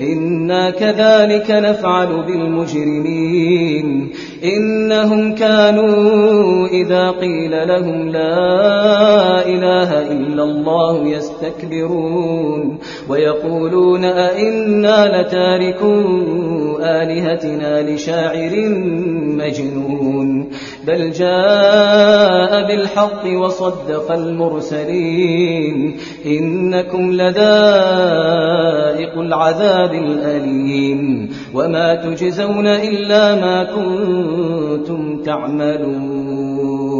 إنا كذلك نفعل بالمجرمين. إنهم كانوا إذا قيل لهم لا إله إلا الله يستكبرون. ويقولون أئنا لتاركو آلهتنا لشاعر مجنون. بل جاء بالحق وصدق المرسلين. إنكم لذائق العذاب الأليم وما تجزون إلا ما كنتم تعملون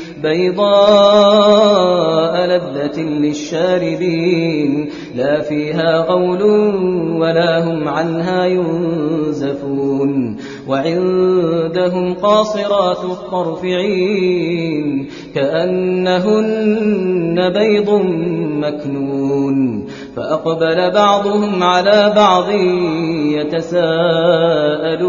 بيضاء لذة للشاربين لا فيها غول ولا هم عنها ينزفون وعندهم قاصرات الطرف عين كأنهن بيض مكنون فأقبل بعضهم على بعض يتساءلون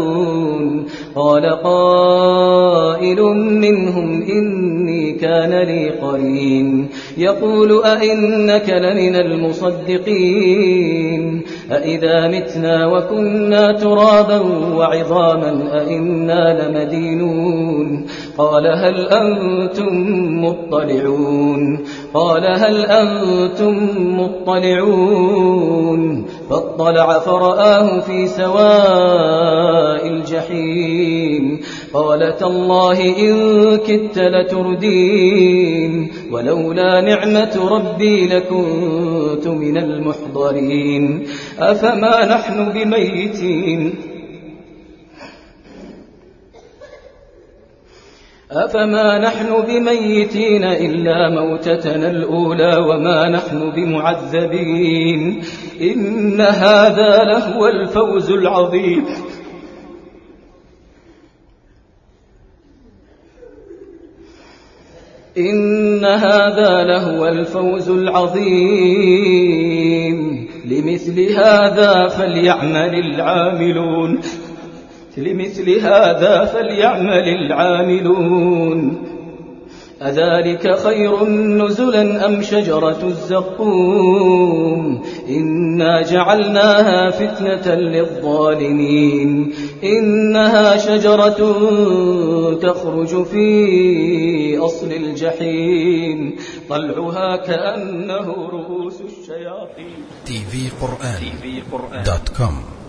قال قائل منهم إني كان لي قرين. يقول أئنك لمن المصدقين. أئذا متنا وكنا ترابا وعظاما أئنا لمدينون قال هل أنتم مطلعون قال هل أنتم مطلعون فاطلع فرآه في سواء الجحيم قال تالله إن كدت لتردين ولولا نعمة ربي لكنت من المحضرين أفما نحن بميتين؟ أفما نحن بميتين إلا موتتنا الأولى وما نحن بمعذبين؟ إن هذا لهو الفوز العظيم. إن هذا لهو الفوز العظيم. لمثل هذا فليعمل العاملون. لمثل هذا فليعمل العاملون. أذلك خير نزلا أم شجرة الزقوم؟ إنا جعلناها فتنة للظالمين. إنها شجرة تخرج في أصل الجحيم. طلعها كأنه رؤوس الشياطين. TV قرآن dot com.